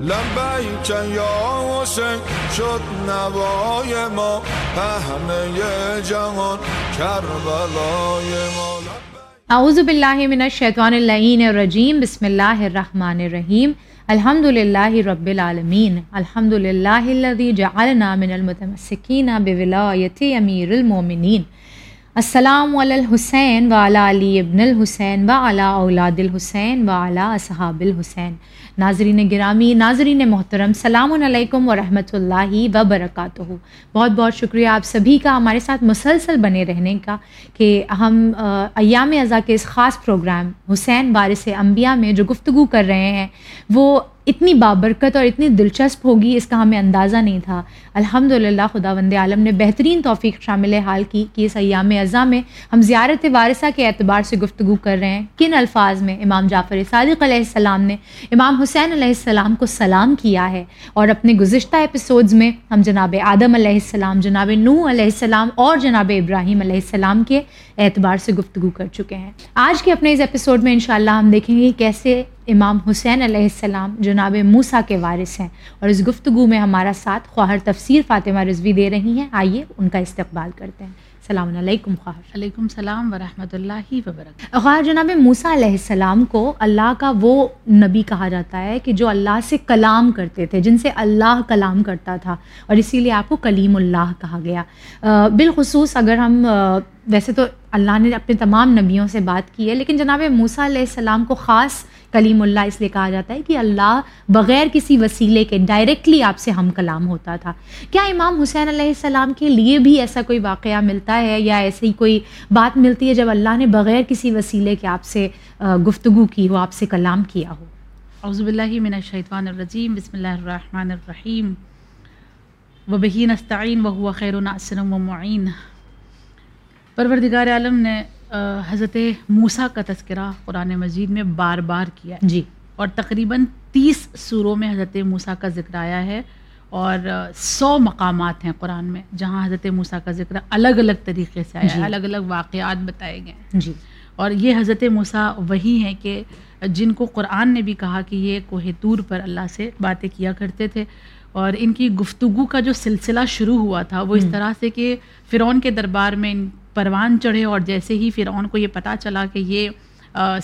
لبیک یا حسین شد نوای ما پهنه جهان، کربلای ما. اعوذ باللہ من الشیطان اللعین الرجیم بسم اللہ الرحمن الرحیم. الحمد للہ رب العالمین. الحمد للہ الذي جعلنا من المتمسکین بولایت امیر المومنین. السلام علی الحسین و علی ابن الحسین و علی اولاد الحسین و علی اصحاب الحسین. ناظرین گرامی، ناظرین محترم، سلام علیکم ورحمۃ اللہ وبرکاتہ۔ بہت بہت شکریہ آپ سبھی کا ہمارے ساتھ مسلسل بنے رہنے کا کہ ہم ایام ازا کے اس خاص پروگرام حسین بارث انبیاء میں جو گفتگو کر رہے ہیں، وہ اتنی بابرکت اور اتنی دلچسپ ہوگی، اس کا ہمیں اندازہ نہیں تھا۔ الحمد للہ خدا وند عالم نے بہترین توفیق شامل حال کی کہ اس ایام اعضاء میں ہم زیارت وارثہ کے اعتبار سے گفتگو کر رہے ہیں۔ کن الفاظ میں؟ امام جعفر صادق علیہ السلام نے امام حسین علیہ السلام کو سلام کیا ہے۔ اور اپنے گزشتہ ایپیسوڈز میں ہم جناب آدم علیہ السلام، جناب نو علیہ السلام اور جناب ابراہیم علیہ السلام کے اعتبار سے گفتگو کر چکے ہیں۔ آج کے اپنے اس ایپیسوڈ میں انشاءاللہ ہم دیکھیں گے کیسے امام حسین علیہ السلام جناب موسا کے وارث ہیں اور اس گفتگو میں ہمارا ساتھ خواہر تفسیر فاطمہ رضوی دے رہی ہیں۔ آئیے ان کا استقبال کرتے ہیں۔ السلام علیکم خواہر۔ علیکم السلام ورحمۃ اللہ وبرکاتہ۔ خواہر جناب موسا علیہ السلام کو اللہ کا وہ نبی کہا جاتا ہے کہ جو اللہ سے کلام کرتے تھے جن سے اللہ کلام کرتا تھا اور اسی لیے آپ کو کلیم اللہ کہا گیا۔ بالخصوص اگر ہم ویسے تو اللہ نے اپنے تمام نبیوں سے بات کی ہے لیکن جناب موسیٰ علیہ السلام کو خاص کلیم اللہ اس لیے کہا جاتا ہے کہ اللہ بغیر کسی وسیلے کے ڈائریکٹلی آپ سے ہم کلام ہوتا تھا۔ کیا امام حسین علیہ السلام کے لیے بھی ایسا کوئی واقعہ ملتا ہے یا ایسی کوئی بات ملتی ہے جب اللہ نے بغیر کسی وسیلے کے آپ سے گفتگو کی ہو، آپ سے کلام کیا ہو؟ اعوذ باللہ من الشیطان الرجیم، بسم اللہ الرحمن الرحیم۔ و بہین استعین و خیر و معین۔ پروردگار عالم نے حضرت موسیٰ کا تذکرہ قرآن مجید میں بار بار کیا جی۔ اور تقریباً تیس سوروں میں حضرت موسیٰ کا ذکر آیا ہے اور سو مقامات ہیں قرآن میں جہاں حضرت موسیٰ کا ذکر الگ الگ طریقے سے آیا ہے جی۔ الگ الگ واقعات بتائے گئے ہیں۔ جی۔ اور یہ حضرت موسیٰ وہی ہیں کہ جن کو قرآن نے بھی کہا کہ یہ کوہ طور پر اللہ سے باتیں کیا کرتے تھے اور ان کی گفتگو کا جو سلسلہ شروع ہوا تھا وہ اس طرح سے کہ فرعون کے دربار میں ان پروان چڑھے اور جیسے ہی فرعون کو یہ پتہ چلا کہ یہ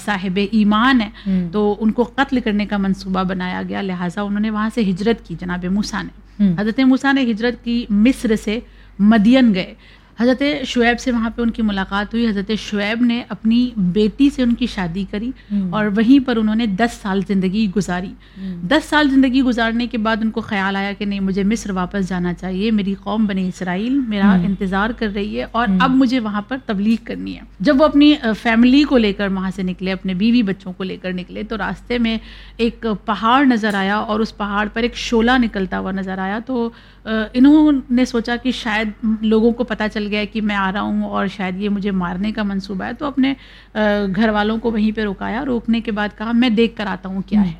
صاحب ایمان ہے تو ان کو قتل کرنے کا منصوبہ بنایا گیا۔ لہٰذا انہوں نے وہاں سے ہجرت کی جناب موسیٰ نے۔ حضرت موسیٰ نے ہجرت کی مصر سے مدین گئے۔ حضرت شعیب سے وہاں پہ ان کی ملاقات ہوئی۔ حضرت شعیب نے اپنی بیٹی سے ان کی شادی کری اور وہیں پر انہوں نے دس سال زندگی گزاری۔ دس سال زندگی گزارنے کے بعد ان کو خیال آیا کہ نہیں مجھے مصر واپس جانا چاہیے۔ میری قوم بنی اسرائیل میرا انتظار کر رہی ہے اور اب مجھے وہاں پر تبلیغ کرنی ہے۔ جب وہ اپنی فیملی کو لے کر وہاں سے نکلے اپنے بیوی بچوں کو لے کر نکلے تو راستے میں ایک پہاڑ نظر آیا اور اس پہاڑ پر ایک شعلہ نکلتا ہوا نظر آیا۔ تو انہوں نے سوچا کہ شاید لوگوں کو پتہ چل گیا کہ میں آ رہا ہوں اور شاید یہ مجھے مارنے کا منصوبہ ہے تو اپنے گھر والوں کو وہیں پہ رکایا روکنے کے بعد کہا میں دیکھ کر آتا ہوں کیا ہے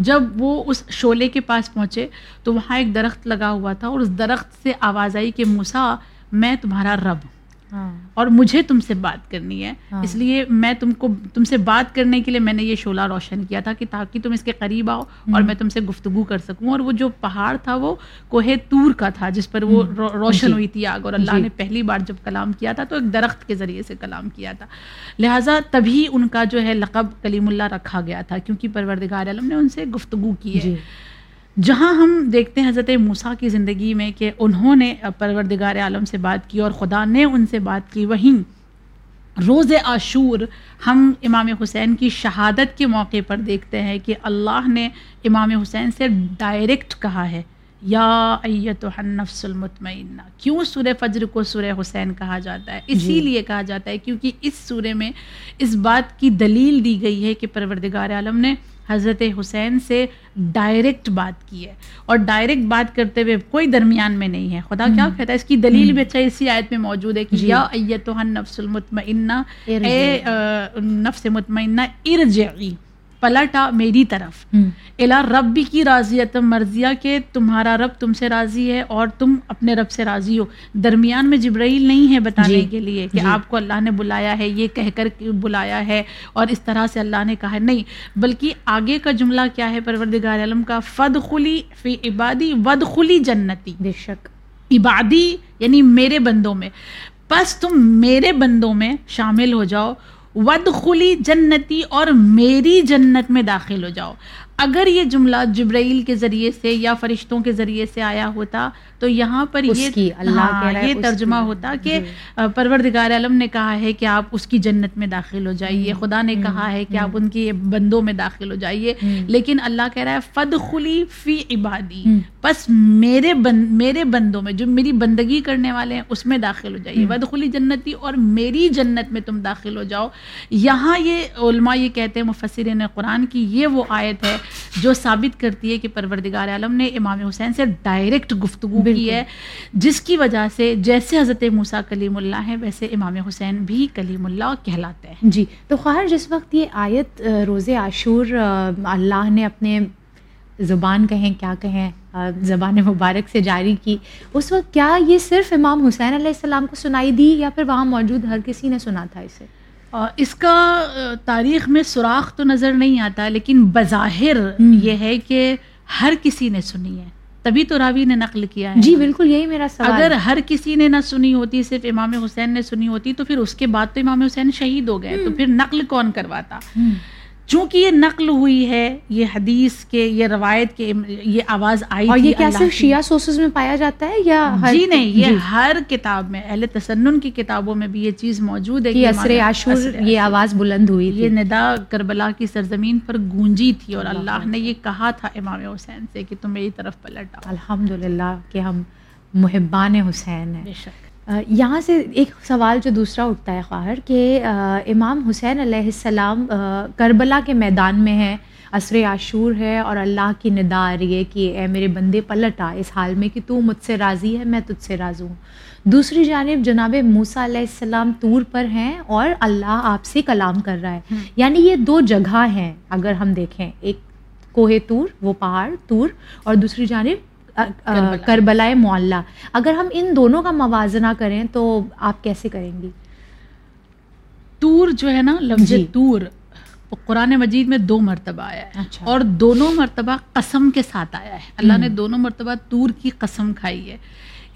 جب وہ اس شعلے کے پاس پہنچے تو وہاں ایک درخت لگا ہوا تھا اور اس درخت سے آواز آئی کہ موسا میں تمہارا رب ہوں۔ اور مجھے تم سے بات کرنی ہے۔ ہاں۔ اس لیے میں تم کو تم سے بات کرنے کے لیے میں نے یہ شعلہ روشن کیا تھا کہ تاکہ تم اس کے قریب آؤ اور میں تم سے گفتگو کر سکوں۔ اور وہ جو پہاڑ تھا وہ کوہ تور کا تھا جس پر وہ روشن جی۔ ہوئی تھی آگ۔ اور اللہ جی۔ نے پہلی بار جب کلام کیا تھا تو ایک درخت کے ذریعے سے کلام کیا تھا۔ لہٰذا تبھی ان کا جو ہے لقب کلیم اللہ رکھا گیا تھا کیونکہ پروردگار عالم نے ان سے گفتگو کی ہے۔ جی۔ جہاں ہم دیکھتے ہیں حضرت موسیٰ کی زندگی میں کہ انہوں نے پروردگار عالم سے بات کی اور خدا نے ان سے بات کی وہیں روز عاشور ہم امام حسین کی شہادت کے موقع پر دیکھتے ہیں کہ اللہ نے امام حسین سے ڈائریکٹ کہا ہے یا ایت النفس المطمئنہ کیوں سورہ فجر کو سورہ حسین کہا جاتا ہے؟ اسی جی لیے کہا جاتا ہے کیونکہ اس سورے میں اس بات کی دلیل دی گئی ہے کہ پروردگار عالم نے حضرت حسین سے ڈائریکٹ بات کی ہے۔ اور ڈائریکٹ بات کرتے ہوئے کوئی درمیان میں نہیں ہے۔ خدا کیا کہتا ہے؟ اس کی دلیل بھی اچھا اسی آیت میں موجود ہے کہ جی۔ یا ایتوہن نفس المطمئنہ اے نفس مطمئنہ ارجعی۔ پلٹا میری طرف۔ الا رب کی راضیت مرضیہ کہ تمہارا رب تم سے راضی ہے اور تم اپنے رب سے راضی ہو۔ درمیان میں جبرائیل نہیں ہے بتانے جی۔ کے لیے کہ جی۔ آپ کو اللہ نے بلایا ہے یہ کہہ کر بلایا ہے اور اس طرح سے اللہ نے کہا ہے۔ نہیں بلکہ آگے کا جملہ کیا ہے پروردگار عالم کا؟ فد خلی فی عبادی ود خلی جنتی۔ بے شک۔ عبادی یعنی میرے بندوں میں۔ بس تم میرے بندوں میں شامل ہو جاؤ ود خلی جنتی اور میری جنت میں داخل ہو جاؤ۔ اگر یہ جملہ جبرائیل کے ذریعے سے یا فرشتوں کے ذریعے سے آیا ہوتا تو یہاں پر یہ اللہ ہاں، یہ ترجمہ۔ ہوتا کہ جی۔ پروردگار عالم نے کہا ہے کہ آپ اس کی جنت میں داخل ہو جائیے خدا نے کہا ہے کہ آپ ان کی بندوں میں داخل ہو جائیے۔ لیکن اللہ کہہ رہا ہے فد خلی فی عبادی۔ بس میرے بند میرے بندوں میں جو میری بندگی کرنے والے ہیں اس میں داخل ہو جائیے۔ ود خلی جنتی اور میری جنت میں تم داخل ہو جاؤ۔ یہاں یہ علماء یہ کہتے ہیں مفسرین قرآن کی یہ وہ آیت ہے جو ثابت کرتی ہے کہ پروردگار عالم نے امام حسین سے ڈائریکٹ گفتگو کی۔ ہے جس کی وجہ سے جیسے حضرت موسیٰ کلیم اللہ ہے ویسے امام حسین بھی کلیم اللہ کہلاتے ہیں جی تو خواہر جس وقت یہ آیت روز عاشور اللہ نے اپنے زبان کہیں کیا کہیں زبان مبارک سے جاری کی اس وقت کیا یہ صرف امام حسین علیہ السلام کو سنائی دی یا پھر وہاں موجود ہر کسی نے سنا تھا اسے اس کا تاریخ میں سوراخ تو نظر نہیں آتا لیکن بظاہر۔ یہ ہے کہ ہر کسی نے سنی ہے تبھی تو راوی نے نقل کیا ہے جی بالکل یہی میرا سوال اگر۔ ہر کسی نے نہ سنی ہوتی صرف امام حسین نے سنی ہوتی تو پھر اس کے بعد تو امام حسین شہید ہو گئے تو پھر نقل کون کرواتا۔ چونکہ یہ نقل ہوئی ہے یہ حدیث کے یہ روایت کے یہ آواز آئی اور یہ کیا صرف۔ شیعہ سورسز میں پایا جاتا ہے یا جی نہیں یہ جی، ہر کتاب میں اہل تسنن کی کتابوں میں بھی یہ چیز موجود ہے کہ عصر عاشور یہ آواز بلند ہوئی یہ ندا کربلا کی سرزمین پر گونجی تھی اور اللہ نے یہ کہا تھا امام حسین سے کہ تم میری طرف پلٹ الحمد للہ کہ ہم محبان حسین ہیں۔ بے شک۔ یہاں سے ایک سوال جو دوسرا اٹھتا ہے خواہر کہ امام حسین علیہ السلام کربلا کے میدان میں ہیں عصر عاشور ہے اور اللہ کی ندا آ رہی ہے کہ اے میرے بندے پلٹ آ اس حال میں کہ تو مجھ سے راضی ہے میں تجھ سے راضی ہوں۔ دوسری جانب جناب موسیٰ علیہ السلام طور پر ہیں اور اللہ آپ سے کلام کر رہا ہے۔ یعنی یہ دو جگہ ہیں اگر ہم دیکھیں ایک کوہ طور وہ پہاڑ طور اور دوسری جانب آ، آ، کربلا۔ کربلا معلّہ اگر ہم ان دونوں کا موازنہ کریں تو آپ کیسے کریں گی تور جو ہے نا لفظ جی۔ تور قرآن مجید میں دو مرتبہ آیا ہے اچھا۔ اور دونوں مرتبہ قسم کے ساتھ آیا ہے اللہ نے دونوں مرتبہ تور کی قسم کھائی ہے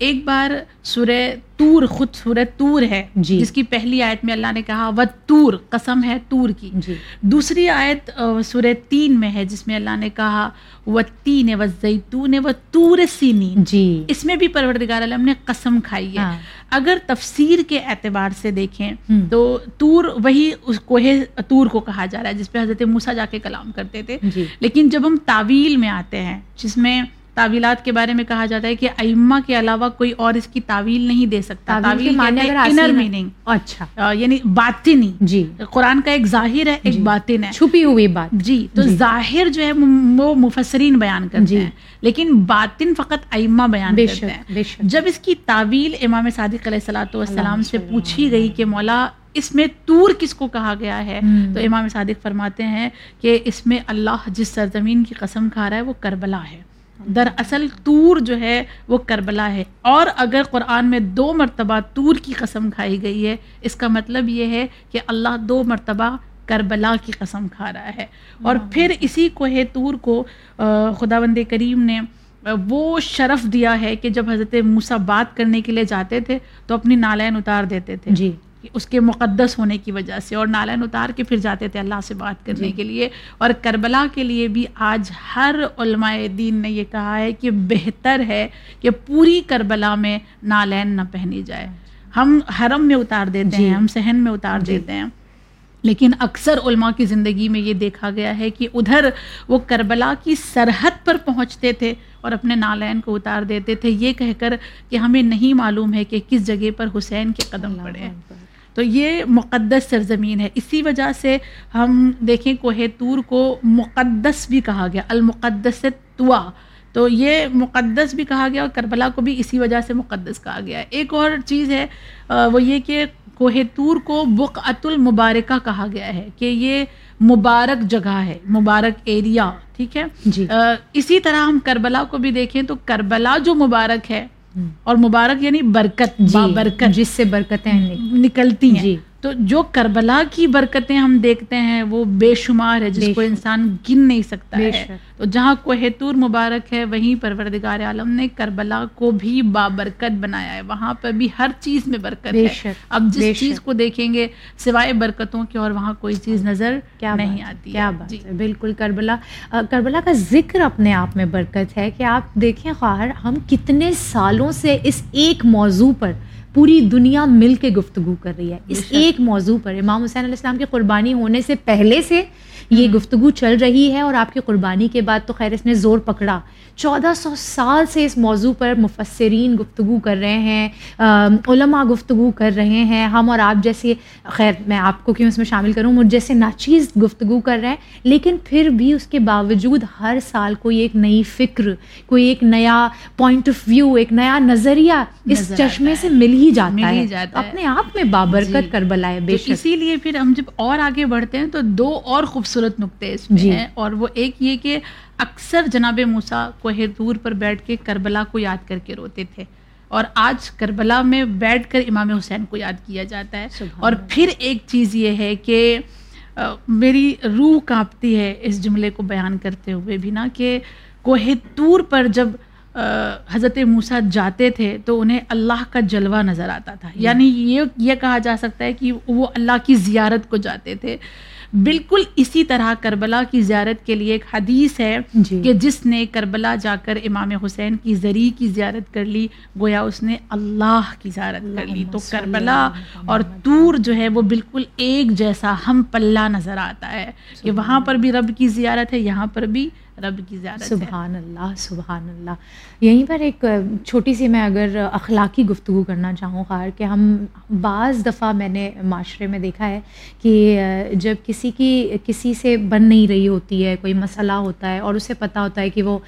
ایک بار سورہ تور خود سورہ تور ہے جی۔ جس کی پہلی آیت میں اللہ نے کہا وہ تور قسم ہے تور کی۔ جی۔ دوسری آیت سورہ تین میں ہے جس میں اللہ نے کہا وہ تین و زیتون و تور سینین جی۔ اس میں بھی پروردگار عالم نے قسم کھائی ہے۔ ہاں۔ اگر تفسیر کے اعتبار سے دیکھیں۔ تو تور وہی اس کوہ تور کو کہا جا رہا ہے جس پہ حضرت موسیٰ جا کے کلام کرتے تھے۔ جی۔ لیکن جب ہم تعویل میں آتے ہیں جس میں تعویلات کے بارے میں کہا جاتا ہے کہ ائمہ کے علاوہ کوئی اور اس کی تعویل نہیں دے سکتا۔ تعویل انر میننگ اچھا۔ یعنی باطنی جی۔ قرآن کا ایک ظاہر ہے ایک جی۔ باطن ہے۔ چھپی ہوئی بات۔ جی تو جی۔ ظاہر جو ہے وہ مفسرین بیان کرتے جی۔ ہیں۔ لیکن باطن فقط ائمہ بیان کرتے ہیں۔ جب اس کی تعویل امام صادق علیہ السلاۃ والسلام سے پوچھی گئی کہ مولا اس میں تور کس کو کہا گیا ہے۔ تو امام صادق فرماتے ہیں کہ اس میں اللہ جس سرزمین کی قسم کھا رہا ہے وہ کربلا ہے۔ دراصل تور جو ہے وہ کربلا ہے۔ اور اگر قرآن میں دو مرتبہ تور کی قسم کھائی گئی ہے اس کا مطلب یہ ہے کہ اللہ دو مرتبہ کربلا کی قسم کھا رہا ہے۔ اور پھر اسی کوہ تور کو خدا بند کریم نے وہ شرف دیا ہے کہ جب حضرت موسیٰ بات کرنے کے لیے جاتے تھے تو اپنی نالین اتار دیتے تھے۔ جی۔ اس کے مقدس ہونے کی وجہ سے اور نالین اتار کے پھر جاتے تھے اللہ سے بات کرنے جی۔ کے لیے اور کربلا کے لیے بھی آج ہر علماء دین نے یہ کہا ہے کہ بہتر ہے کہ پوری کربلا میں نالین نہ پہنی جائے ہم حرم میں اتار دیتے جی۔ ہیں ہم صحن میں اتار جی۔ دیتے ہیں لیکن اکثر علماء کی زندگی میں یہ دیکھا گیا ہے کہ ادھر وہ کربلا کی سرحد پر پہنچتے تھے اور اپنے نالین کو اتار دیتے تھے یہ کہہ کر کہ ہمیں نہیں معلوم ہے کہ کس جگہ پر حسین کے قدم پڑے ہیں تو یہ مقدس سرزمین ہے۔ اسی وجہ سے ہم دیکھیں کوہ تور کو مقدس بھی کہا گیا المقدس توا۔ تو یہ مقدس بھی کہا گیا اور کربلا کو بھی اسی وجہ سے مقدس کہا گیا۔ ہے ایک اور چیز ہے وہ یہ کہ کوہ تور کو بقعت المبارکہ کہا گیا ہے کہ یہ مبارک جگہ ہے مبارک ایریا ٹھیک ہے؟ جی۔ اسی طرح ہم کربلا کو بھی دیکھیں تو کربلا جو مبارک ہے اور مبارک یعنی برکت جی برکت۔ جس سے برکتیں نکلتی ہیں۔ جی۔ تو جو کربلا کی برکتیں ہم دیکھتے ہیں وہ بے شمار ہے جس کو انسان گن نہیں سکتا ہے۔ تو جہاں کوہ تور مبارک ہے وہیں پروردگار عالم نے کربلا کو بھی بابرکت بنایا ہے۔ وہاں پر بھی ہر چیز میں برکت ہے۔ اب جس چیز کو دیکھیں گے سوائے برکتوں کے اور وہاں کوئی چیز نظر کیا نہیں آتی کیا بات جی۔ بالکل کربلا۔ کربلا کا ذکر اپنے آپ میں برکت ہے کہ آپ دیکھیں خواہر ہم کتنے سالوں سے اس ایک موضوع پر پوری دنیا مل کے گفتگو کر رہی ہے۔ اس ایک موضوع پر امام حسین علیہ السلام کی قربانی ہونے سے پہلے سے یہ گفتگو چل رہی ہے اور آپ کی قربانی کے بعد تو خیر اس نے زور پکڑا۔ چودہ سو سال سے اس موضوع پر مفسرین گفتگو کر رہے ہیں علماء گفتگو کر رہے ہیں۔ ہم اور آپ جیسے خیر میں آپ کو کیوں اس میں شامل کروں؟ مجھ جیسے ناچیز گفتگو کر رہے ہیں لیکن پھر بھی اس کے باوجود ہر سال کوئی ایک نئی فکر کوئی ایک نیا پوائنٹ آف ویو ایک نیا نظریہ اس چشمے سے مل ہی جاتا ہے اپنے آپ میں بابرکت جی۔ کر بلائے بے اسی لیے پھر ہم جب اور آگے بڑھتے ہیں تو دو اور خوبصورت نقطے اس میں جی۔ ہیں۔ اور وہ ایک یہ کہ اکثر جناب موسا کوہ دور پر بیٹھ کے کربلا کو یاد کر کے روتے تھے۔ اور آج کربلا میں بیٹھ کر امام حسین کو یاد کیا جاتا ہے۔ اور پھر ایک چیز یہ ہے کہ میری روح کانپتی ہے اس جملے کو بیان کرتے ہوئے بھی نا کہ کوہ تور پر جب حضرت موسا جاتے تھے تو انہیں اللہ کا جلوہ نظر آتا تھا۔ یعنی یہ یہ کہا جا سکتا ہے کہ وہ اللہ کی زیارت کو جاتے تھے۔ بالکل اسی طرح کربلا کی زیارت کے لیے ایک حدیث ہے جی۔ کہ جس نے کربلا جا کر امام حسین کی زری کی زیارت کر لی گویا اس نے اللہ کی زیارت کر لی۔ تو کربلا اور تور جو ہے وہ بالکل ایک جیسا ہم پلہ نظر آتا ہے کہ وہاں پر بھی رب کی زیارت ہے یہاں پر بھی رب کی زیادہ سبحان اللہ سبحان اللہ۔ یہیں پر ایک چھوٹی سی میں اگر اخلاقی گفتگو کرنا چاہوں خیر کہ ہم بعض دفعہ میں نے معاشرے میں دیکھا ہے کہ جب کسی کی، کسی سے بن نہیں رہی ہوتی ہے، کوئی مسئلہ ہوتا ہے اور اسے پتہ ہوتا ہے کہ وہ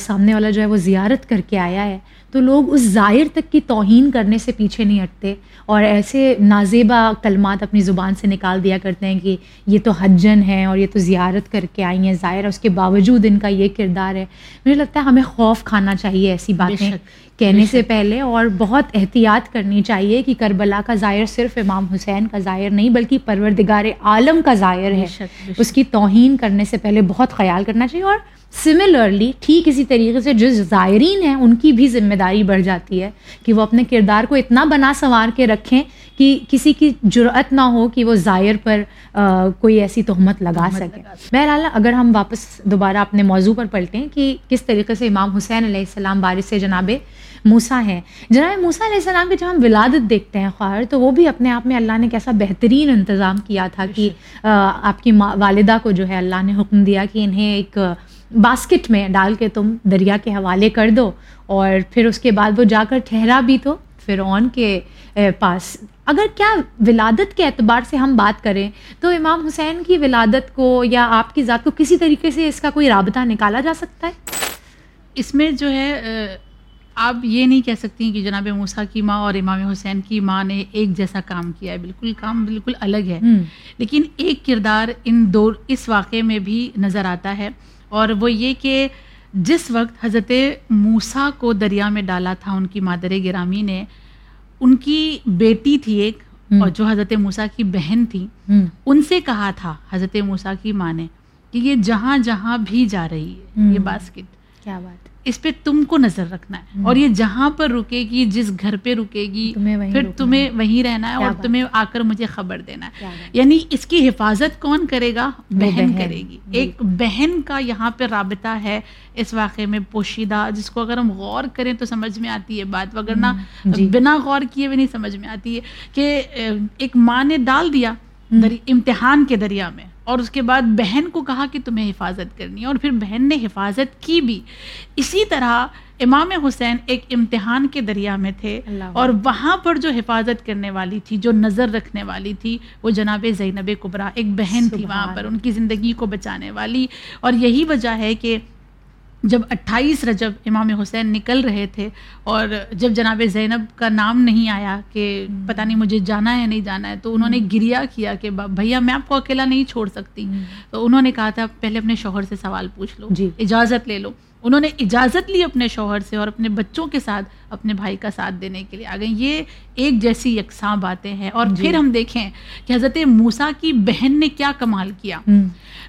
سامنے والا جو ہے وہ زیارت کر کے آیا ہے، تو لوگ اس ظاہر تک کی توہین کرنے سے پیچھے نہیں ہٹتے اور ایسے نازیبہ کلمات اپنی زبان سے نکال دیا کرتے ہیں کہ یہ تو حجن ہے اور یہ تو زیارت کر کے آئی ہیں۔ ظاہر ہے اس کے باوجود ان کا یہ کردار ہے۔ مجھے لگتا ہے ہمیں خوف کھانا چاہیے ایسی باتیں کہنے سے پہلے اور بہت احتیاط کرنی چاہیے کہ کربلا کا ظاہر صرف امام حسین کا ظاہر نہیں بلکہ پروردگار عالم کا ظاہر ہے۔ اس کی توہین کرنے سے پہلے بہت خیال کرنا چاہیے اور سملرلی ٹھیک اسی طریقے سے جو زائرین ہیں ان کی بھی ذمہ داری بڑھ جاتی ہے کہ وہ اپنے کردار کو اتنا بنا سنوار کے رکھیں کہ کسی کی جرأت نہ ہو کہ وہ ظاہر پر کوئی ایسی تہمت لگا سکے۔ بہرحال اگر ہم واپس دوبارہ اپنے موضوع پر پلٹیں کہ کس طریقے سے امام حسین علیہ السلام بارش سے جناب موسا ہیں۔ جناب موسا علیہ السلام کی جب ہم ولادت دیکھتے ہیں خواہر تو وہ بھی اپنے آپ میں اللہ نے کیسا بہترین انتظام کیا تھا کہ آپ کی والدہ کو جو ہے اللہ نے حکم دیا کہ انہیں ایک باسکٹ میں ڈال کے تم دریا کے حوالے کر دو اور پھر اس کے بعد وہ جا کر ٹھہرا بھی تو فرعون کے پاس۔ اگر کیا ولادت کے اعتبار سے ہم بات کریں تو امام حسین کی ولادت کو یا آپ کی ذات کو کسی طریقے سے اس کا کوئی رابطہ نکالا جا سکتا ہے؟ اس میں جو ہے آپ یہ نہیں کہہ سکتی کہ جناب موسیٰ کی ماں اور امام حسین کی ماں نے ایک جیسا کام کیا ہے۔ بالکل کام بالکل الگ ہے۔ لیکن ایک کردار ان دو اس واقعے میں بھی نظر آتا ہے۔ اور وہ یہ کہ جس وقت حضرت موسا کو دریا میں ڈالا تھا ان کی مادر گرامی نے ان کی بیٹی تھی ایک اور جو حضرت موسا کی بہن تھی ان سے کہا تھا حضرت موسا کی ماں نے کہ یہ جہاں جہاں بھی جا رہی ہے یہ باسکٹ۔ کیا بات اس پہ تم کو نظر رکھنا ہے۔ اور یہ جہاں پر رکے گی جس گھر پہ رکے گی پھر تمہیں وہیں رہنا ہے اور تمہیں آ کر مجھے خبر دینا ہے۔ یعنی اس کی حفاظت کون کرے گا؟ بہن کرے گی۔ ایک بہن کا یہاں پہ رابطہ ہے اس واقعے میں پوشیدہ جس کو اگر ہم غور کریں تو سمجھ میں آتی ہے بات۔ وغیرہ جی۔ بنا غور کیے بھی نہیں سمجھ میں آتی ہے کہ ایک ماں نے ڈال دیا امتحان کے دریا میں۔ اور اس کے بعد بہن کو کہا کہ تمہیں حفاظت کرنی ہے اور پھر بہن نے حفاظت کی بھی۔ اسی طرح امام حسین ایک امتحان کے دریا میں تھے اور وہاں پر جو حفاظت کرنے والی تھی جو نظر رکھنے والی تھی وہ جناب زینب کبرا ایک بہن تھی وہاں پر ان کی زندگی کو بچانے والی۔ اور یہی وجہ ہے کہ جب اٹھائیس رجب امام حسین نکل رہے تھے اور جب جناب زینب کا نام نہیں آیا کہ پتہ نہیں مجھے جانا ہے نہیں جانا ہے تو انہوں نے گریا کیا کہ بھیا میں آپ کو اکیلا نہیں چھوڑ سکتی۔ تو انہوں نے کہا تھا پہلے اپنے شوہر سے سوال پوچھ لو جی۔ اجازت لے لو۔ انہوں نے اجازت لی اپنے شوہر سے اور اپنے بچوں کے ساتھ اپنے بھائی کا ساتھ دینے کے لیے۔ آ گئے یہ ایک جیسی یکساں باتیں ہیں۔ اور جی۔ پھر ہم دیکھیں کہ حضرت موسا کی بہن نے کیا کمال کیا۔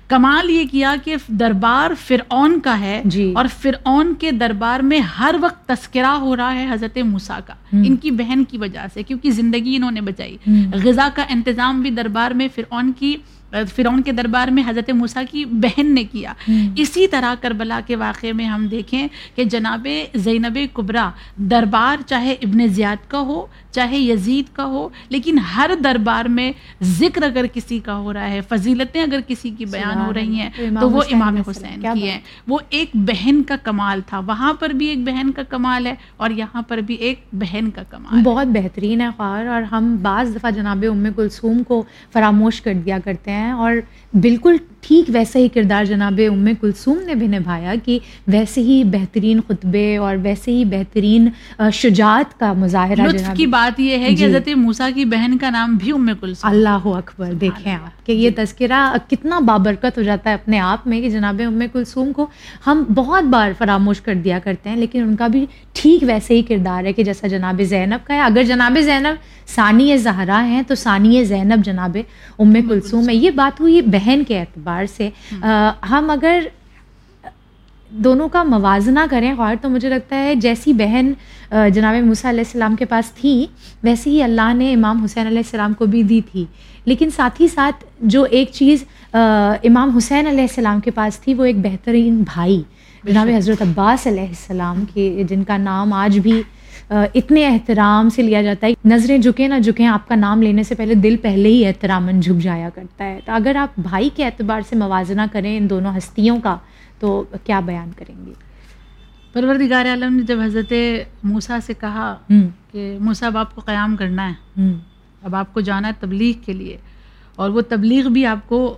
کمال یہ کیا کہ دربار فرعون کا ہے جی۔ اور فرعون کے دربار میں ہر وقت تذکرہ ہو رہا ہے حضرت موسا کا۔ ان کی بہن کی وجہ سے کیونکہ زندگی انہوں نے بچائی۔ غذا کا انتظام بھی دربار میں فرعون کی فرعون کے دربار میں حضرت موسیٰ کی بہن نے کیا۔ اسی طرح کربلا کے واقعے میں ہم دیکھیں کہ جناب زینب کبرا دربار چاہے ابن زیاد کا ہو چاہے یزید کا ہو لیکن ہر دربار میں ذکر اگر کسی کا ہو رہا ہے فضیلتیں اگر کسی کی بیان ہو رہی ہیں تو وہ امام حسین کی ہیں۔ وہ ایک بہن کا کمال تھا وہاں پر بھی ایک بہن کا کمال ہے اور یہاں پر بھی ایک بہن کا کمال بہت بہترین ہے خواہر اور ہم بعض دفعہ جناب ام کلثوم کو فراموش کر دیا کرتے ہیں اور بالکل ٹھیک ویسا ہی کردار جناب ام کلثوم نے بھی نبھایا کہ ویسے ہی بہترین خطبے اور ویسے ہی بہترین شجاعت کا مظاہرہ لطف کی بات یہ ہے کہ جی۔ حضرت موسیٰ کی بہن کا نام بھی ام کلثوم۔ اللہ اکبر دیکھیں آپ کہ یہ تذکرہ کتنا بابرکت ہو جاتا ہے اپنے آپ میں کہ جناب ام کلثوم کو ہم بہت بار فراموش کر دیا کرتے ہیں لیکن ان کا بھی ٹھیک ویسے ہی کردار ہے کہ جیسا جناب زینب کا ہے۔ اگر جناب زینب ثانی زہرا ہیں تو ثانی زینب جناب ام کلثوم ہے۔ یہ بات ہوئی بہن کے اعتبار سے ہم۔ اگر دونوں کا موازنہ کریں غور تو مجھے لگتا ہے جیسی بہن جناب موسیٰ علیہ السلام کے پاس تھی ویسے ہی اللہ نے امام حسین علیہ السلام کو بھی دی تھی۔ لیکن ساتھ ہی ساتھ جو ایک چیز امام حسین علیہ السلام کے پاس تھی وہ ایک بہترین بھائی۔ جناب حضرت عباس علیہ السلام کے جن کا نام آج بھی اتنے احترام سے لیا جاتا ہے نظریں جھکیں نہ جھکیں آپ کا نام لینے سے پہلے دل پہلے ہی احتراماً جھک جایا کرتا ہے۔ تو اگر آپ بھائی کے اعتبار سے موازنہ کریں ان دونوں ہستیوں کا تو کیا بیان کریں گے؟ پروردگار عالم نے جب حضرت موسا سے کہا کہ موسا اب آپ کو قیام کرنا ہے اب آپ کو جانا ہے تبلیغ کے لیے اور وہ تبلیغ بھی آپ کو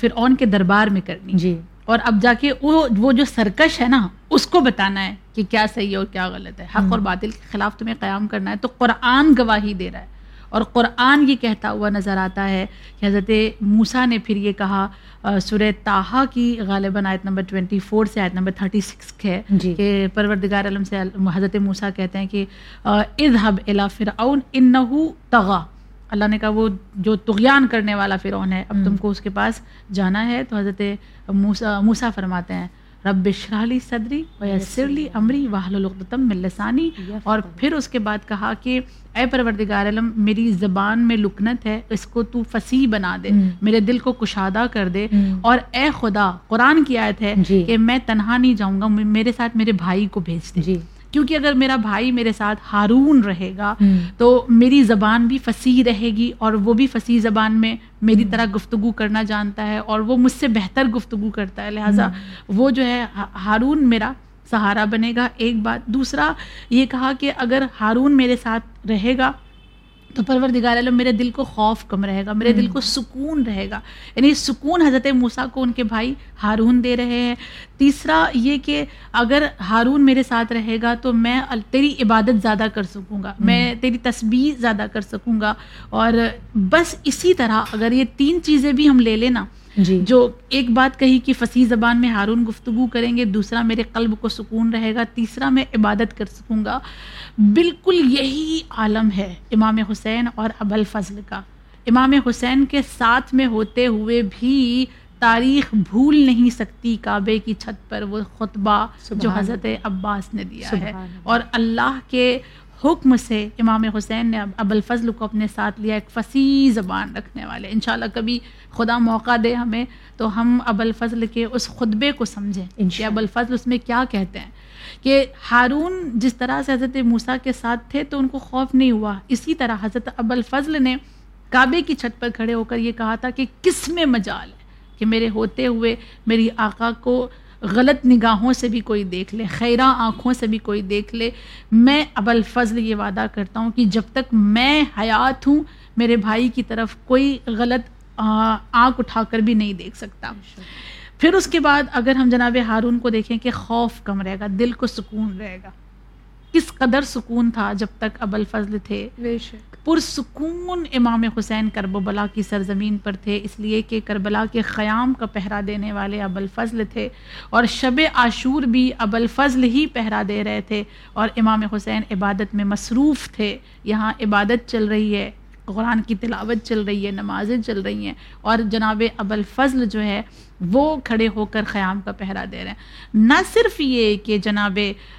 فرعون کے دربار میں کرنی جی۔ اور اب جا کے وہ وہ جو سرکش ہے نا اس کو بتانا ہے کہ کیا صحیح ہے اور کیا غلط ہے۔ حق اور باطل کے خلاف تمہیں قیام کرنا ہے۔ تو قرآن گواہی دے رہا ہے۔ اور قرآن یہ کہتا ہوا نظر آتا ہے کہ حضرت موسا نے پھر یہ کہا سورہ تاہا کی غالباً آیت نمبر 24 سے آیت نمبر 36 ہے جی۔ کہ پروردگار علم سے حضرت موسا کہتے ہیں کہ اذهب الى فرعون انه طغى اللہ نے کہا وہ جو تغیان کرنے والا فرعون ہے اب تم کو اس کے پاس جانا ہے۔ تو حضرت موسا موسا فرماتے ہیں رب شرالی صدری ویسرلی امری واہل العقدم ملسانی اور پھر اس کے بعد کہا کہ اے پروردگار علم میری زبان میں لکنت ہے اس کو تو فصیح بنا دے۔ میرے دل کو کشادہ کر دے۔ اور اے خدا قرآن کی آیت ہے کہ میں تنہا نہیں جاؤں گا میرے ساتھ میرے بھائی کو بھیج دے۔ جی۔ کیونکہ اگر میرا بھائی میرے ساتھ ہارون رہے گا تو میری زبان بھی فصیح رہے گی اور وہ بھی فصیح زبان میں میری طرح گفتگو کرنا جانتا ہے اور وہ مجھ سے بہتر گفتگو کرتا ہے۔ لہٰذا وہ جو ہے ہارون میرا سہارا بنے گا۔ ایک بات دوسرا یہ کہا کہ اگر ہارون میرے ساتھ رہے گا تو پروردگار عالم میرے دل کو خوف کم رہے گا میرے دل کو سکون رہے گا۔ یعنی سکون حضرت موسیٰ کو ان کے بھائی ہارون دے رہے ہیں۔ تیسرا یہ کہ اگر ہارون میرے ساتھ رہے گا تو میں تیری عبادت زیادہ کر سکوں گا میں تیری تسبیح زیادہ کر سکوں گا۔ اور بس اسی طرح اگر یہ تین چیزیں بھی ہم لے لیں نا جی۔ جو ایک بات کہی کہ فصیح زبان میں ہارون گفتگو کریں گے دوسرا میرے قلب کو سکون رہے گا تیسرا میں عبادت کر سکوں گا۔ بالکل یہی عالم ہے امام حسین اور اب الفضل کا۔ امام حسین کے ساتھ میں ہوتے ہوئے بھی تاریخ بھول نہیں سکتی کعبے کی چھت پر وہ خطبہ جو حضرت عباس نے دیا ہے۔ اور اللہ کے حکم سے امام حسین نے اب الفضل کو اپنے ساتھ لیا ایک فصیح زبان رکھنے والے۔ انشاءاللہ کبھی خدا موقع دے ہمیں تو ہم اب الفضل کے اس خطبے کو سمجھیں کہ اب الفضل اس میں کیا کہتے ہیں کہ ہارون جس طرح سے حضرت موسیٰ کے ساتھ تھے تو ان کو خوف نہیں ہوا۔ اسی طرح حضرت اب الفضل نے کعبے کی چھت پر کھڑے ہو کر یہ کہا تھا کہ کس میں مجال ہے کہ میرے ہوتے ہوئے میری آقا کو غلط نگاہوں سے بھی کوئی دیکھ لے خیراں آنکھوں سے بھی کوئی دیکھ لے۔ میں اب الفضل یہ وعدہ کرتا ہوں کہ جب تک میں حیات ہوں، میرے بھائی کی طرف کوئی غلط آنکھ اٹھا کر بھی نہیں دیکھ سکتا۔ پھر اس کے بعد اگر ہم جناب ہارون کو دیکھیں کہ خوف کم رہے گا، دل کو سکون رہے گا۔ کس قدر سکون تھا جب تک ابل فضل تھے۔ بے شک۔ پرسکون امام حسین کرب و بلا کی سرزمین پر تھے اس لیے کہ کربلا کے قیام کا پہرا دینے والے ابل فضل تھے اور شب عاشور بھی ابل فضل ہی پہرا دے رہے تھے اور امام حسین عبادت میں مصروف تھے۔ یہاں عبادت چل رہی ہے۔ قرآن کی تلاوت چل رہی ہے نمازیں چل رہی ہیں اور جناب ابل فضل جو ہے وہ کھڑے ہو کر قیام کا پہرا دے رہے ہیں۔ نہ صرف یہ کہ جناب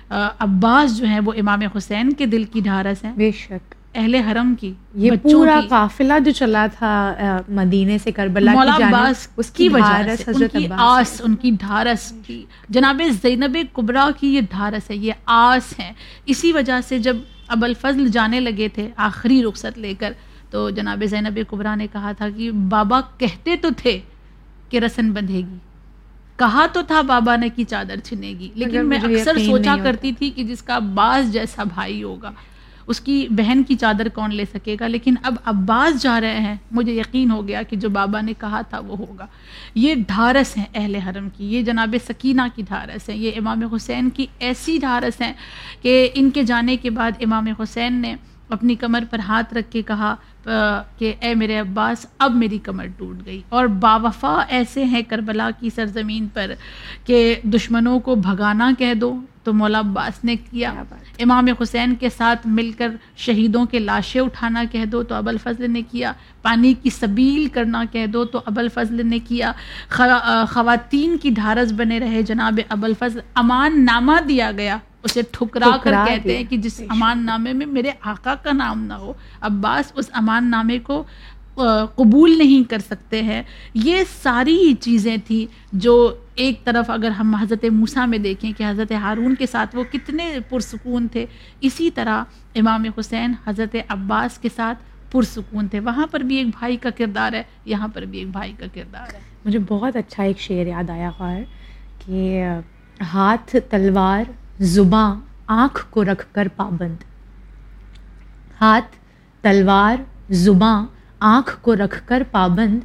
عباس جو ہیں وہ امام حسین کے دل کی ڈھارس ہیں بے شک۔ اہل حرم کی یہ پورا کی، قافلہ جو چلا تھا مدینے سے کربلا کی مولا جانب، عباس اس کی وجہ سے ان کی آس ان کی دھارس تھی جناب زینب کبرا کی یہ دھارس ہے یہ آس ہے اسی وجہ سے جب ابو الفضل جانے لگے تھے آخری رخصت لے کر تو جناب زینب کبرا نے کہا تھا کہ بابا کہتے تو تھے کہ رسن بندھے گی۔ کہا تو تھا بابا نے کہ چادر چھنے گی لیکن میں اکثر سوچا۔ کرتی تھی کہ جس کا عباس جیسا بھائی ہوگا اس کی بہن کی چادر کون لے سکے گا؟ لیکن اب عباس جا رہے ہیں مجھے یقین ہو گیا کہ جو بابا نے کہا تھا وہ ہوگا۔ یہ ڈھارس ہیں اہل حرم کی یہ جناب سکینہ کی ڈھارس ہیں۔ یہ امام حسین کی ایسی ڈھارس ہیں کہ ان کے جانے کے بعد امام حسین نے اپنی کمر پر ہاتھ رکھ کے کہا کہ اے میرے عباس اب میری کمر ٹوٹ گئی۔ اور باوفا ایسے ہیں کربلا کی سرزمین پر کہ دشمنوں کو بھگانا کہہ دو۔ تو مولا عباس نے کیا امام حسین کے ساتھ مل کر شہیدوں کے لاشیں اٹھانا کہہ دو۔ تو ابل فضل نے کیا پانی کی سبیل کرنا کہہ دو۔ تو ابل فضل نے کیا خواتین کی ڈھارس بنے رہے۔ جناب ابل فضل امان نامہ دیا گیا۔ اسے ٹھکرا کر کہتے ہیں کہ جس۔ امان نامے میں میرے آقا کا نام نہ ہو عباس اس امان نامے کو قبول نہیں کر سکتے ہیں۔ یہ ساری ہی چیزیں تھیں جو ایک طرف اگر ہم حضرت موسیٰ میں دیکھیں کہ حضرت ہارون کے ساتھ وہ کتنے پرسکون تھے اسی طرح امام حسین حضرت عباس کے ساتھ پرسکون تھے۔ وہاں پر بھی ایک بھائی کا کردار ہے یہاں پر بھی ایک بھائی کا کردار ہے۔ مجھے بہت اچھا ایک شعر یاد آیا خواہر کہ ہاتھ تلوار زباں آنکھ کو رکھ کر پابند۔ ہاتھ تلوار زباں آنکھ کو رکھ کر پابند۔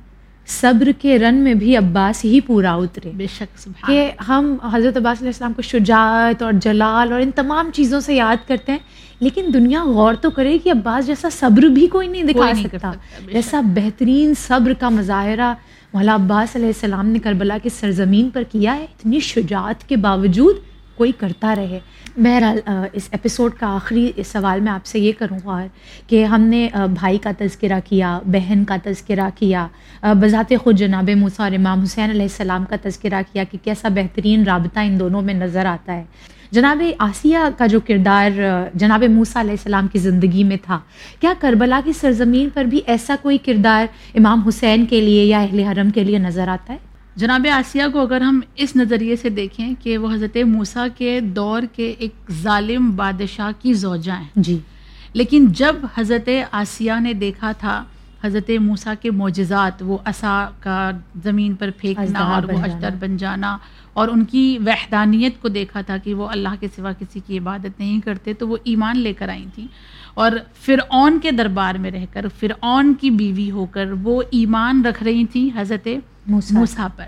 صبر کے رن میں بھی عباس ہی پورا اترے۔ بے شک سبحان کہ ہم حضرت عباس علیہ السلام کو شجاعت اور جلال اور ان تمام چیزوں سے یاد کرتے ہیں لیکن دنیا غور تو کرے کہ عباس جیسا صبر بھی کوئی نہیں دکھا کوئی نہیں سکتا۔ بے جیسا بہترین صبر کا مظاہرہ مولا عباس علیہ السلام نے کربلا کی سرزمین پر کیا ہے اتنی شجاعت کے باوجود کوئی کرتا رہے۔ بہرحال اس ایپیسوڈ کا آخری سوال میں آپ سے یہ کروں گا کہ ہم نے بھائی کا تذکرہ کیا، بہن کا تذکرہ کیا بذات خود جناب موسیٰ اور امام حسین علیہ السلام کا تذکرہ کیا کہ کیسا بہترین رابطہ ان دونوں میں نظر آتا ہے۔ جناب آسیہ کا جو کردار جناب موسیٰ علیہ السلام کی زندگی میں تھا، کیا کربلا کی سرزمین پر بھی ایسا کوئی کردار امام حسین کے لیے یا اہل حرم کے لیے نظر آتا ہے؟ جناب آسیہ کو اگر ہم اس نظریے سے دیکھیں کہ وہ حضرت موسیٰ کے دور کے ایک ظالم بادشاہ کی زوجہ ہیں۔ جی۔ لیکن جب حضرت آسیہ نے دیکھا تھا حضرت موسیٰ کے معجزات وہ عصا کا زمین پر پھینکنا اور وہ۔ اجدر بن جانا اور ان کی وحدانیت کو دیکھا تھا کہ وہ اللہ کے سوا کسی کی عبادت نہیں کرتے تو وہ ایمان لے کر آئی تھیں۔ اور فرعون کے دربار میں رہ کر فرعون کی بیوی ہو کر وہ ایمان رکھ رہی تھیں حضرت موسیٰ. پر۔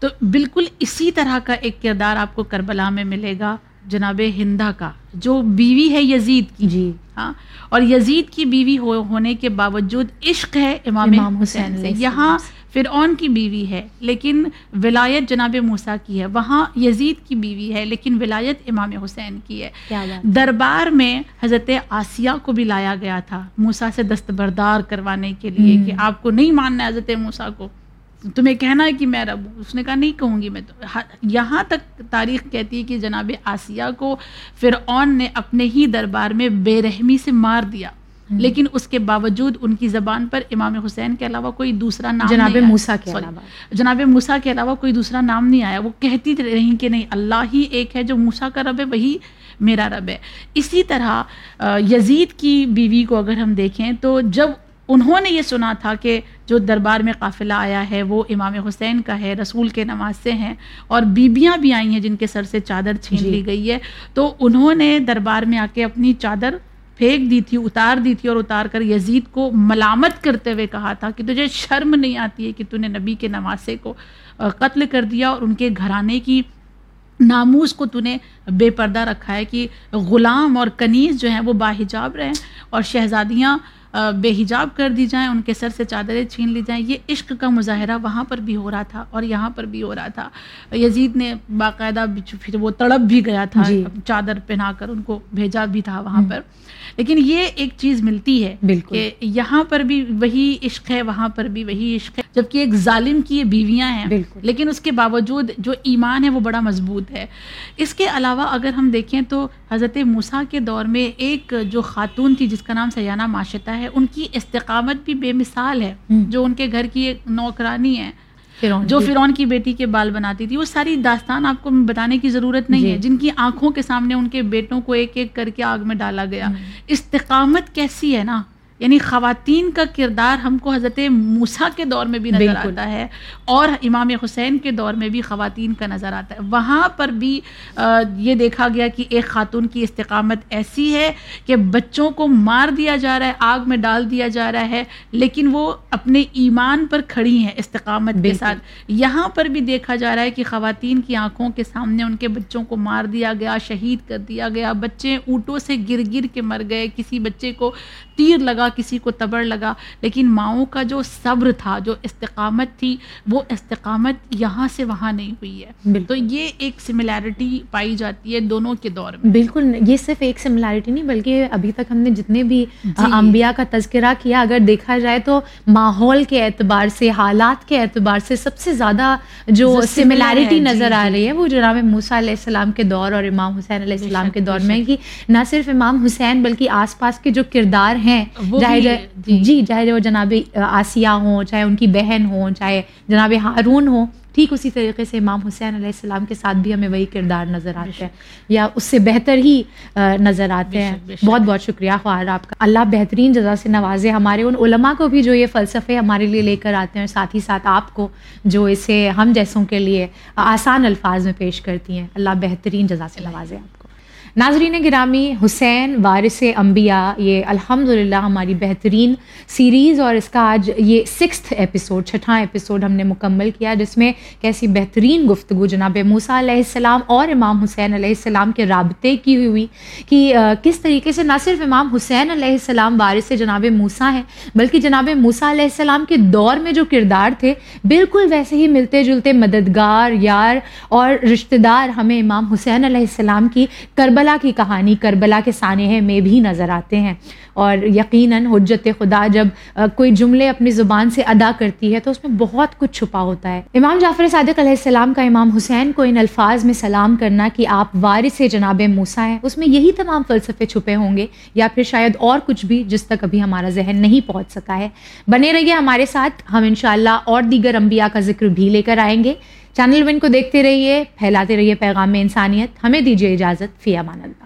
تو بالکل اسی طرح کا ایک کردار آپ کو کربلا میں ملے گا جناب ہندا کا جو بیوی ہے یزید کی۔ جی۔ ہاں؟ اور یزید کی بیوی ہو ہونے کے باوجود عشق ہے امام, امام حسین سے۔ یہاں فرعون کی بیوی ہے لیکن ولایت جناب موسیٰ کی ہے وہاں یزید کی بیوی ہے لیکن ولایت امام حسین کی ہے۔ دربار میں حضرت آسیہ کو بھی لایا گیا تھا موسیٰ سے دستبردار کروانے کے لیے کہ آپ کو نہیں ماننا ہے حضرت موسیٰ کو۔ تمہیں کہنا ہے کہ میں رب ہوں۔ اس نے کہا نہیں کہوں گی میں تو۔ ہا- یہاں تک تاریخ کہتی ہے کہ جناب آسیہ کو فرعون نے اپنے ہی دربار میں بے رحمی سے مار دیا۔ لیکن اس کے باوجود ان کی زبان پر امام حسین کے علاوہ کوئی دوسرا نام جناب۔ موسیٰ کے. علاوہ جناب موسیٰ کے علاوہ کوئی دوسرا نام نہیں آیا وہ کہتی رہیں کہ نہیں اللہ ہی ایک ہے جو موسیٰ کا رب ہے وہی میرا رب ہے اسی طرح یزید کی بیوی کو اگر ہم دیکھیں تو جب انہوں نے یہ سنا تھا کہ جو دربار میں قافلہ آیا ہے وہ امام حسین کا ہے رسول کے نماز سے ہیں اور بیبیاں بھی آئی ہیں جن کے سر سے چادر چھین جی۔ لی گئی ہے تو انہوں نے دربار میں آ کے اپنی چادر پھینک دی تھی اتار دی تھی اور اتار کر یزید کو ملامت کرتے ہوئے کہا تھا کہ تجھے شرم نہیں آتی ہے کہ تو نے نبی کے نواسے کو قتل کر دیا اور ان کے گھرانے کی ناموس کو تو نے بے پردہ رکھا ہے کہ غلام اور کنیز جو ہیں وہ باحجاب رہیں اور شہزادیاں بے حجاب کر دی جائیں ان کے سر سے چادریں چھین لی جائیں۔ یہ عشق کا مظاہرہ وہاں پر بھی ہو رہا تھا اور یہاں پر بھی ہو رہا تھا۔ یزید نے باقاعدہ پھر وہ تڑپ بھی گیا تھا جی۔ چادر پہنا کر ان کو بھیجا بھی تھا وہاں پر۔ لیکن یہ ایک چیز ملتی ہے کہ یہاں پر بھی وہی عشق ہے وہاں پر بھی وہی عشق ہے جبکہ ایک ظالم کی یہ بیویاں ہیں۔ لیکن اس کے باوجود جو ایمان ہے وہ بڑا مضبوط ہے۔ اس کے علاوہ اگر ہم دیکھیں تو حضرت موسیٰ کے دور میں ایک جو خاتون تھی جس کا نام سیانہ معاشتہ ہے ان کی استقامت بھی بے مثال ہے۔ جو ان کے گھر کی ایک نوکرانی ہے۔ جو جی۔ فرعون کی بیٹی کے بال بناتی تھی وہ ساری داستان آپ کو بتانے کی ضرورت نہیں جی۔ ہے جن کی آنکھوں کے سامنے ان کے بیٹوں کو ایک ایک کر کے آگ میں ڈالا گیا استقامت کیسی ہے نا یعنی خواتین کا کردار ہم کو حضرت موسیٰ کے دور میں بھی نظر آتا ہے اور امام حسین کے دور میں بھی خواتین کا نظر آتا ہے۔ وہاں پر بھی یہ دیکھا گیا کہ ایک خاتون کی استقامت ایسی ہے کہ بچوں کو مار دیا جا رہا ہے آگ میں ڈال دیا جا رہا ہے لیکن وہ اپنے ایمان پر کھڑی ہیں استقامت کے ساتھ۔ یہاں پر بھی دیکھا جا رہا ہے کہ خواتین کی آنکھوں کے سامنے ان کے بچوں کو مار دیا گیا شہید کر دیا گیا۔ بچے اونٹوں سے گر گر کے مر گئے کسی بچے کو تیر لگا کسی کو تبڑ لگا لیکن ماؤں کا جو صبر تھا جو استقامت تھی وہ استقامت یہاں سے وہاں نہیں ہوئی ہے۔ تو یہ ایک سملیرٹی پائی جاتی ہے دونوں کے دور میں۔ بالکل یہ صرف ایک سملیرٹی نہیں بلکہ ابھی تک ہم نے جتنے بھی جی۔ انبیاء کا تذکرہ کیا اگر دیکھا جائے تو ماحول کے اعتبار سے حالات کے اعتبار سے سب سے زیادہ جو سملیرٹی نظر آ رہی ہے وہ جناب موسیٰ علیہ السلام کے دور اور امام حسین علیہ السلام کے دور میں کہ نہ صرف امام حسین بلکہ آس پاس کے جو کردار ہیں چاہے جی, جی، چاہے وہ جناب آسیہ ہوں چاہے ان کی بہن ہوں چاہے جناب ہارون ہوں ٹھیک اسی طریقے سے امام حسین علیہ السلام کے ساتھ بھی ہمیں وہی کردار نظر آتے ہیں یا اس سے بہتر ہی نظر آتے ہیں۔ بہت بہت شکریہ خواہر آپ کا۔ اللہ بہترین جزا سے نوازے ہمارے ان علماء کو بھی جو یہ فلسفے ہمارے لیے لے کر آتے ہیں ساتھ ہی ساتھ آپ کو جو اسے ہم جیسوں کے لیے آسان الفاظ میں پیش کرتی ہیں۔ اللہ بہترین جزا سے نوازے آپ۔ ناظرین گرامی، حسین، وارث انبیاء، یہ الحمد للہ ہماری بہترین سیریز اور اس کا آج یہ سکستھ ایپیسوڈ چھٹا ایپیسوڈ ہم نے مکمل کیا، جس میں کیسی بہترین گفتگو جناب موسیٰ علیہ السلام اور امام حسین علیہ السلام کے رابطے کی ہوئی کہ کس طریقے سے نہ صرف امام حسین علیہ السلام وارث جناب موسیٰ ہیں، بلکہ جناب موسیٰ علیہ السلام کے دور میں جو کردار تھے، بالکل ویسے ہی ملتے جلتے مددگار، یار اور رشتہ دار ہمیں امام حسین علیہ السلام کی کربل کربلا کی کہانی، کربلا کے سانحے میں بھی نظر آتے ہیں۔ اور یقیناً حجت خدا جب کوئی جملے اپنی زبان سے ادا کرتی ہے تو اس میں بہت کچھ چھپا ہوتا ہے۔ امام جعفر صادق علیہ السلام کا امام حسین کو ان الفاظ میں سلام کرنا کہ آپ وارث جناب موسا ہیں، اس میں یہی تمام فلسفے چھپے ہوں گے یا پھر شاید اور کچھ بھی جس تک ابھی ہمارا ذہن نہیں پہنچ سکا ہے۔ بنے رہیے ہمارے ساتھ، ہم انشاءاللہ اور دیگر انبیاء کا ذکر بھی لے کر آئیں گے۔ چینل ون کو دیکھتے رہیے، پھیلاتے رہیے پیغام میں انسانیت۔ ہمیں دیجیے اجازت۔ فی امان اللہ۔